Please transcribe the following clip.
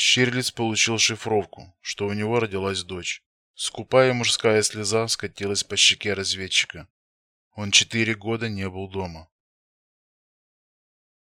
Щирлиц получил шифровку, что у него родилась дочь. Скупая мужская слеза скатилась по щеке разведчика. Он четыре года не был дома.